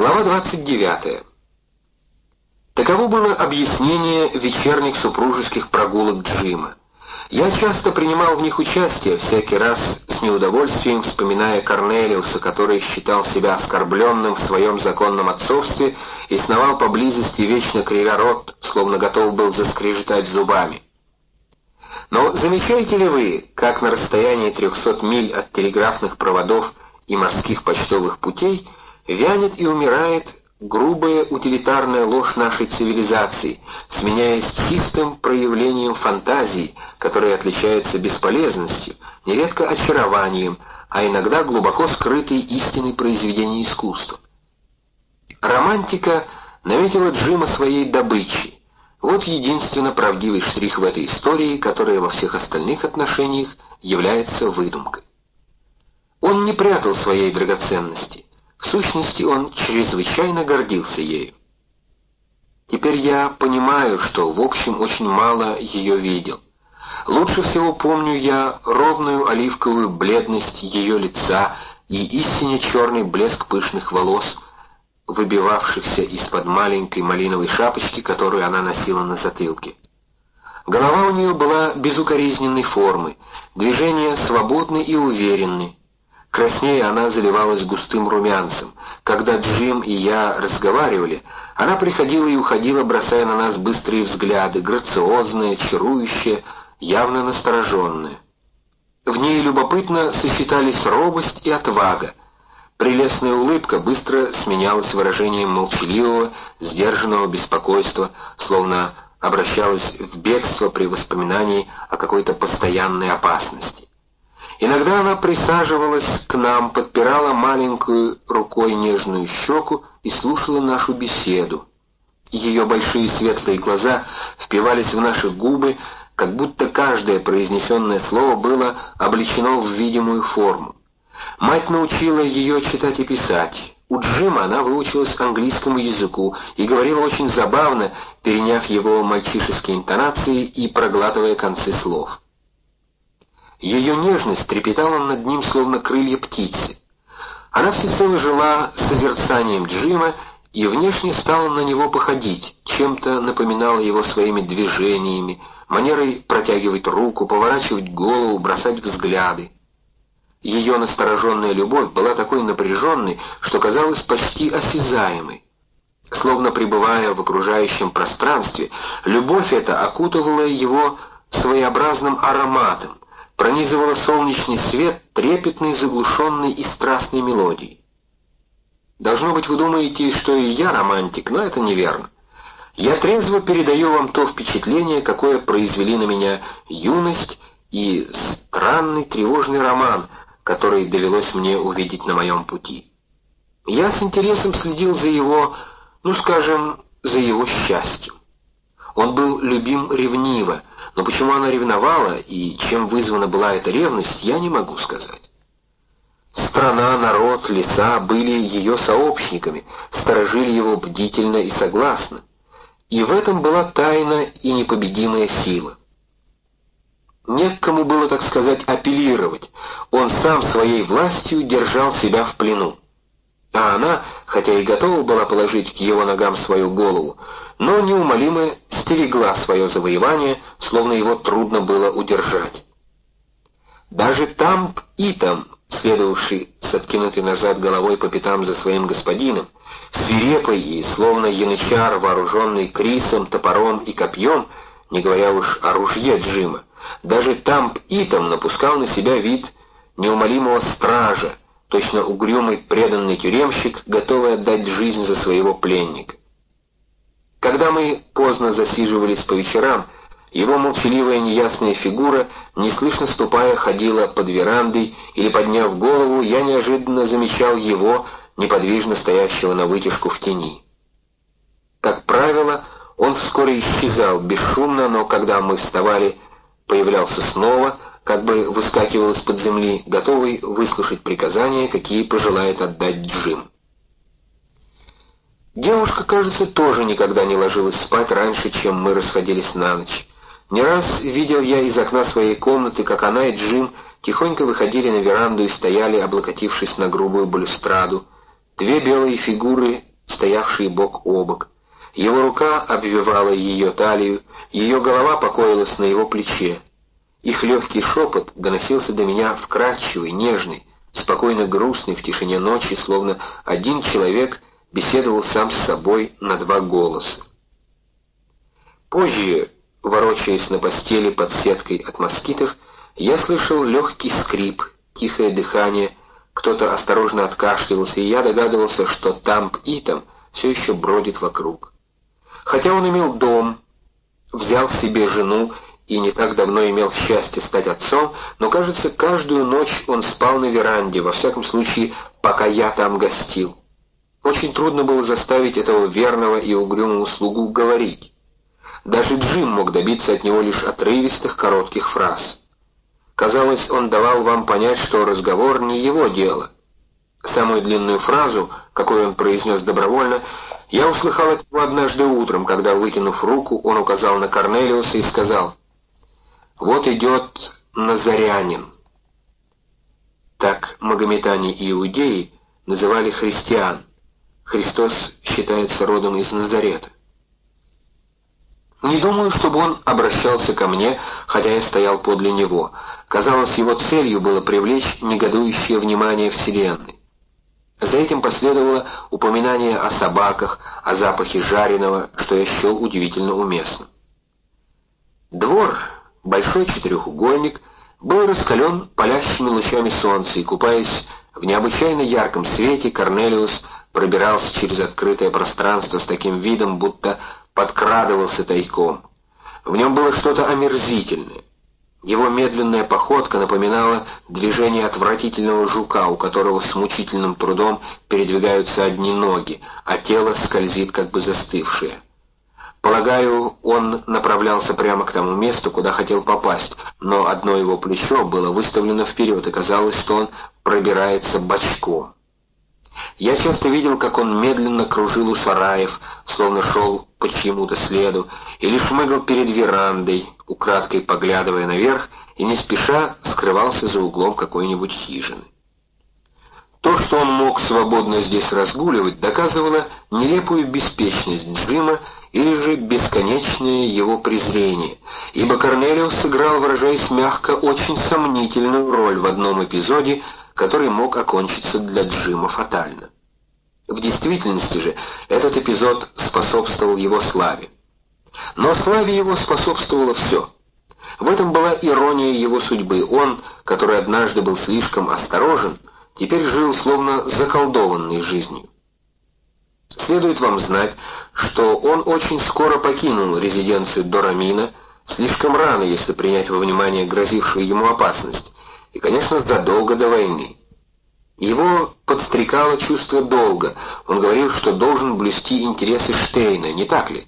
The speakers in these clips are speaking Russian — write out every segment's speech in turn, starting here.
Глава 29. Таково было объяснение вечерних супружеских прогулок Джима. Я часто принимал в них участие, всякий раз с неудовольствием вспоминая Корнелиуса, который считал себя оскорбленным в своем законном отцовстве и сновал поблизости, вечно кривя рот, словно готов был заскрежетать зубами. Но замечаете ли вы, как на расстоянии 300 миль от телеграфных проводов и морских почтовых путей вянет и умирает грубая утилитарная ложь нашей цивилизации, сменяясь чистым проявлением фантазии, которая отличается бесполезностью, нередко очарованием, а иногда глубоко скрытой истиной произведения искусства. Романтика наметила Джима своей добычей. Вот единственно правдивый штрих в этой истории, которая во всех остальных отношениях является выдумкой. Он не прятал своей драгоценности. В сущности, он чрезвычайно гордился ею. Теперь я понимаю, что в общем очень мало ее видел. Лучше всего помню я ровную оливковую бледность ее лица и истинно черный блеск пышных волос, выбивавшихся из-под маленькой малиновой шапочки, которую она носила на затылке. Голова у нее была безукоризненной формы, движения свободны и уверенны, Краснее она заливалась густым румянцем. Когда Джим и я разговаривали, она приходила и уходила, бросая на нас быстрые взгляды, грациозные, чарующие, явно настороженные. В ней любопытно сочетались робость и отвага. Прелестная улыбка быстро сменялась выражением молчаливого, сдержанного беспокойства, словно обращалась в бегство при воспоминании о какой-то постоянной опасности. Иногда она присаживалась к нам, подпирала маленькую рукой нежную щеку и слушала нашу беседу. Ее большие светлые глаза впивались в наши губы, как будто каждое произнесенное слово было облечено в видимую форму. Мать научила ее читать и писать. У Джима она выучилась английскому языку и говорила очень забавно, переняв его мальчишеские интонации и проглатывая концы слов. Ее нежность трепетала над ним, словно крылья птицы. Она всецело жила созерцанием Джима и внешне стала на него походить, чем-то напоминала его своими движениями, манерой протягивать руку, поворачивать голову, бросать взгляды. Ее настороженная любовь была такой напряженной, что казалась почти осязаемой. Словно пребывая в окружающем пространстве, любовь эта окутывала его своеобразным ароматом, пронизывала солнечный свет трепетной, заглушенной и страстной мелодией. Должно быть, вы думаете, что и я романтик, но это неверно. Я трезво передаю вам то впечатление, какое произвели на меня юность и странный тревожный роман, который довелось мне увидеть на моем пути. Я с интересом следил за его, ну скажем, за его счастьем. Он был любим ревниво, но почему она ревновала и чем вызвана была эта ревность, я не могу сказать. Страна, народ, лица были ее сообщниками, сторожили его бдительно и согласно. И в этом была тайна и непобедимая сила. Не кому было, так сказать, апеллировать, он сам своей властью держал себя в плену. А она, хотя и готова была положить к его ногам свою голову, но неумолимо стерегла свое завоевание, словно его трудно было удержать. Даже Тамп Итам, следовавший с откинутой назад головой по пятам за своим господином, свирепый и словно янычар, вооруженный крисом, топором и копьем, не говоря уж о ружье Джима, даже Тамп Итам напускал на себя вид неумолимого стража, точно угрюмый преданный тюремщик, готовый отдать жизнь за своего пленника. Когда мы поздно засиживались по вечерам, его молчаливая неясная фигура, неслышно ступая, ходила под верандой, или, подняв голову, я неожиданно замечал его, неподвижно стоящего на вытяжку в тени. Как правило, он вскоре исчезал бесшумно, но когда мы вставали, появлялся снова, как бы выскакивал из-под земли, готовый выслушать приказания, какие пожелает отдать Джим. Девушка, кажется, тоже никогда не ложилась спать раньше, чем мы расходились на ночь. Не раз видел я из окна своей комнаты, как она и Джим тихонько выходили на веранду и стояли, облокотившись на грубую балюстраду. Две белые фигуры стоявшие бок о бок. Его рука обвивала ее талию, ее голова покоилась на его плече. Их легкий шепот доносился до меня вкрадчивый, нежный, спокойно грустный в тишине ночи, словно один человек беседовал сам с собой на два голоса. Позже, ворочаясь на постели под сеткой от москитов, я слышал легкий скрип, тихое дыхание, кто-то осторожно откашливался, и я догадывался, что Тамп Итам все еще бродит вокруг. Хотя он имел дом, взял себе жену и не так давно имел счастье стать отцом, но, кажется, каждую ночь он спал на веранде, во всяком случае, пока я там гостил. Очень трудно было заставить этого верного и угрюмого слугу говорить. Даже Джим мог добиться от него лишь отрывистых коротких фраз. Казалось, он давал вам понять, что разговор не его дело. Самую длинную фразу, какую он произнес добровольно, я услыхал от него однажды утром, когда, вытянув руку, он указал на Корнелиуса и сказал «Вот идет Назарянин». Так магометане и иудеи называли христиан. Христос считается родом из Назарета. Не думаю, чтобы он обращался ко мне, хотя я стоял подле него. Казалось, его целью было привлечь негодующее внимание Вселенной. За этим последовало упоминание о собаках, о запахе жареного, что я счел удивительно уместным. Двор, большой четырехугольник, был раскален палящими лучами солнца, и, купаясь в необычайно ярком свете, Корнелиус пробирался через открытое пространство с таким видом, будто подкрадывался тайком. В нем было что-то омерзительное. Его медленная походка напоминала движение отвратительного жука, у которого с мучительным трудом передвигаются одни ноги, а тело скользит как бы застывшее. Полагаю, он направлялся прямо к тому месту, куда хотел попасть, но одно его плечо было выставлено вперед, и казалось, что он пробирается бочком. Я часто видел, как он медленно кружил у сараев, словно шел по чьему-то следу, или шмыгал перед верандой, украдкой поглядывая наверх, и не спеша скрывался за углом какой-нибудь хижины. То, что он мог свободно здесь разгуливать, доказывало нелепую беспечность Джима или же бесконечное его презрение, ибо Корнелиус сыграл, выражаясь мягко, очень сомнительную роль в одном эпизоде, который мог окончиться для Джима фатально. В действительности же этот эпизод способствовал его славе. Но славе его способствовало все. В этом была ирония его судьбы. Он, который однажды был слишком осторожен, теперь жил словно заколдованной жизнью. Следует вам знать, что он очень скоро покинул резиденцию Дорамина, слишком рано, если принять во внимание грозившую ему опасность, и, конечно, задолго до войны. Его подстрекало чувство долга. Он говорил, что должен блюсти интересы Штейна, не так ли?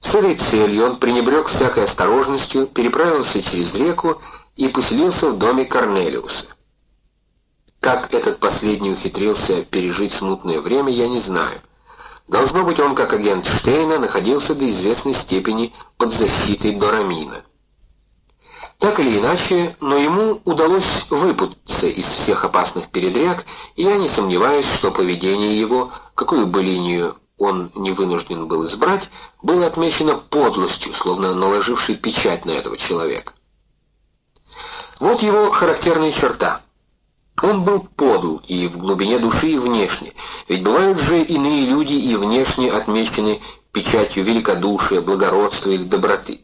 С этой целью он пренебрег всякой осторожностью, переправился через реку и поселился в доме Корнелиуса. Как этот последний ухитрился пережить смутное время, я не знаю. Должно быть, он, как агент Штейна, находился до известной степени под защитой Дорамина. Так или иначе, но ему удалось выпутаться из всех опасных передряг, и я не сомневаюсь, что поведение его, какую бы линию он не вынужден был избрать, было отмечено подлостью, словно наложившей печать на этого человека. Вот его характерная черта. Он был подл и в глубине души, и внешне, ведь бывают же иные люди и внешне отмечены печатью великодушия, благородства или доброты.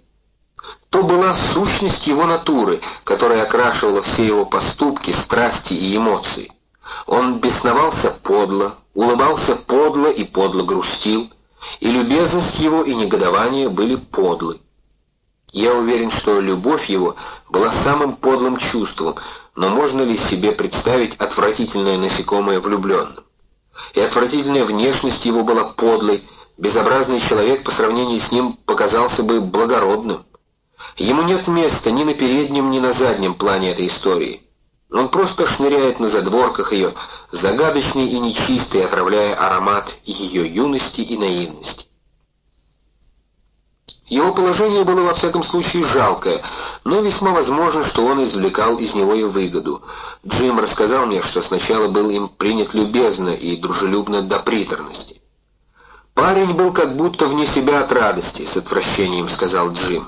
То была сущность его натуры, которая окрашивала все его поступки, страсти и эмоции. Он бесновался подло, улыбался подло и подло грустил, и любезность его и негодование были подлы. Я уверен, что любовь его была самым подлым чувством, но можно ли себе представить отвратительное насекомое влюбленным? И отвратительная внешность его была подлой, безобразный человек по сравнению с ним показался бы благородным. Ему нет места ни на переднем, ни на заднем плане этой истории. Он просто шныряет на задворках ее, загадочный и нечистый, отравляя аромат ее юности и наивности. Его положение было во всяком случае жалкое, но весьма возможно, что он извлекал из него и выгоду. Джим рассказал мне, что сначала был им принят любезно и дружелюбно до приторности. Парень был как будто вне себя от радости, с отвращением сказал Джим.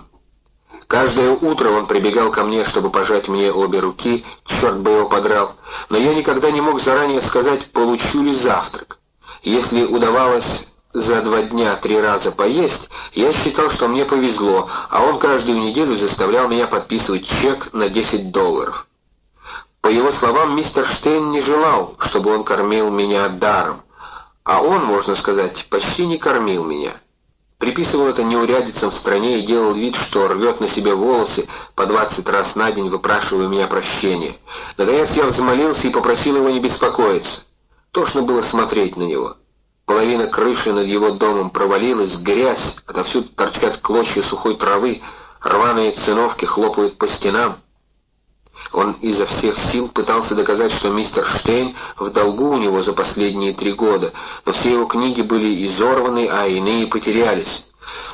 Каждое утро он прибегал ко мне, чтобы пожать мне обе руки, черт бы его подрал, но я никогда не мог заранее сказать, получу ли завтрак. Если удавалось за два дня три раза поесть, я считал, что мне повезло, а он каждую неделю заставлял меня подписывать чек на 10 долларов. По его словам, мистер Штейн не желал, чтобы он кормил меня даром, а он, можно сказать, почти не кормил меня. Приписывал это неурядицам в стране и делал вид, что рвет на себе волосы, по двадцать раз на день выпрашивая у меня прощения. Наконец я взмолился и попросил его не беспокоиться. Тошно было смотреть на него. Половина крыши над его домом провалилась, грязь, отовсюду торчат клочья сухой травы, рваные циновки хлопают по стенам. Он изо всех сил пытался доказать, что мистер Штейн в долгу у него за последние три года, но все его книги были изорваны, а иные потерялись.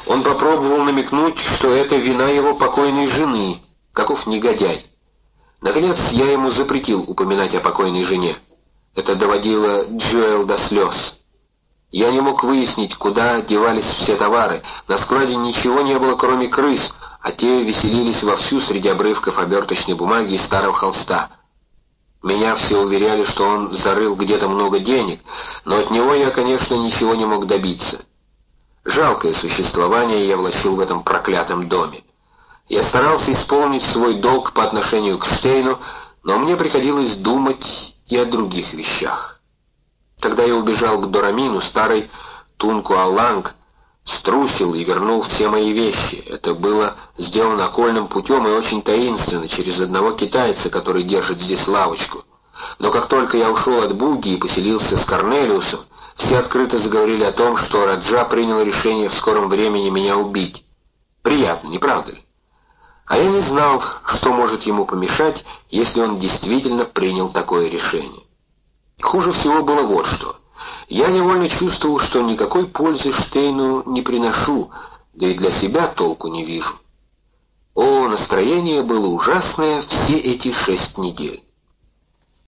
Он попробовал намекнуть, что это вина его покойной жены, каков негодяй. Наконец, я ему запретил упоминать о покойной жене. Это доводило Джоэл до слез. Я не мог выяснить, куда девались все товары. На складе ничего не было, кроме крыс, а те веселились вовсю среди обрывков оберточной бумаги и старого холста. Меня все уверяли, что он зарыл где-то много денег, но от него я, конечно, ничего не мог добиться. Жалкое существование я влачил в этом проклятом доме. Я старался исполнить свой долг по отношению к Штейну, но мне приходилось думать и о других вещах. Тогда я убежал к Дорамину, старый Тунку-Аланг, струсил и вернул все мои вещи. Это было сделано окольным путем и очень таинственно, через одного китайца, который держит здесь лавочку. Но как только я ушел от Буги и поселился с Корнелиусом, все открыто заговорили о том, что Раджа принял решение в скором времени меня убить. Приятно, не правда ли? А я не знал, что может ему помешать, если он действительно принял такое решение. Хуже всего было вот что. Я невольно чувствовал, что никакой пользы Штейну не приношу, да и для себя толку не вижу. О, настроение было ужасное все эти шесть недель.